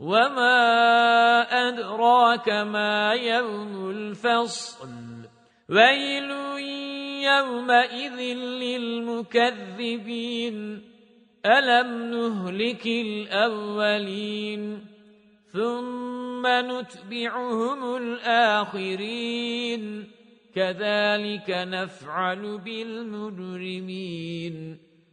وما أدراك ما يوم الفصل ويل يومئذ للمكذبين ألم نهلك الأولين ثم نتبعهم الآخرين كذلك نفعل بالمجرمين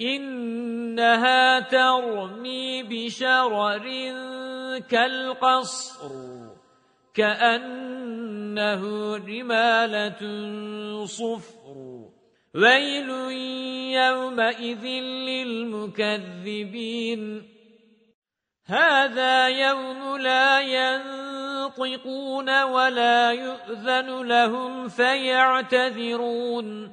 إنها ترمي بشرر كالقصر كأنه رمالة صفر. ويل يومئذ للمكذبين. هذا يوم لا ينطقون ولا يؤذن لهم فيعتذرون.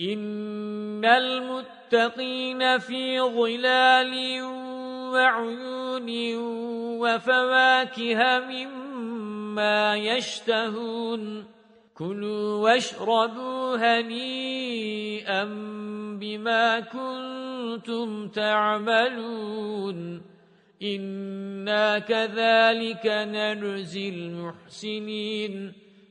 إن المتقين في ظلال وعيون وفواكه مما يشتهون كُلُوا وَاشْرَبُوا هَنِيئًا بِمَا كُنتُمْ تَعْمَلُونَ إِنَّا كَذَلِكَ نَجْزِي الْمُحْسِنِينَ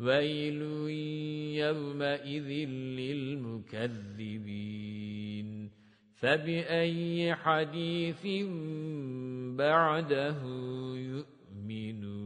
وَيْلٌ يَوْمَئِذٍ لِلْمُكَذِّبِينَ. فَبِأَيِّ حَدِيثٍ بَعْدَهُ يُؤْمِنُونَ.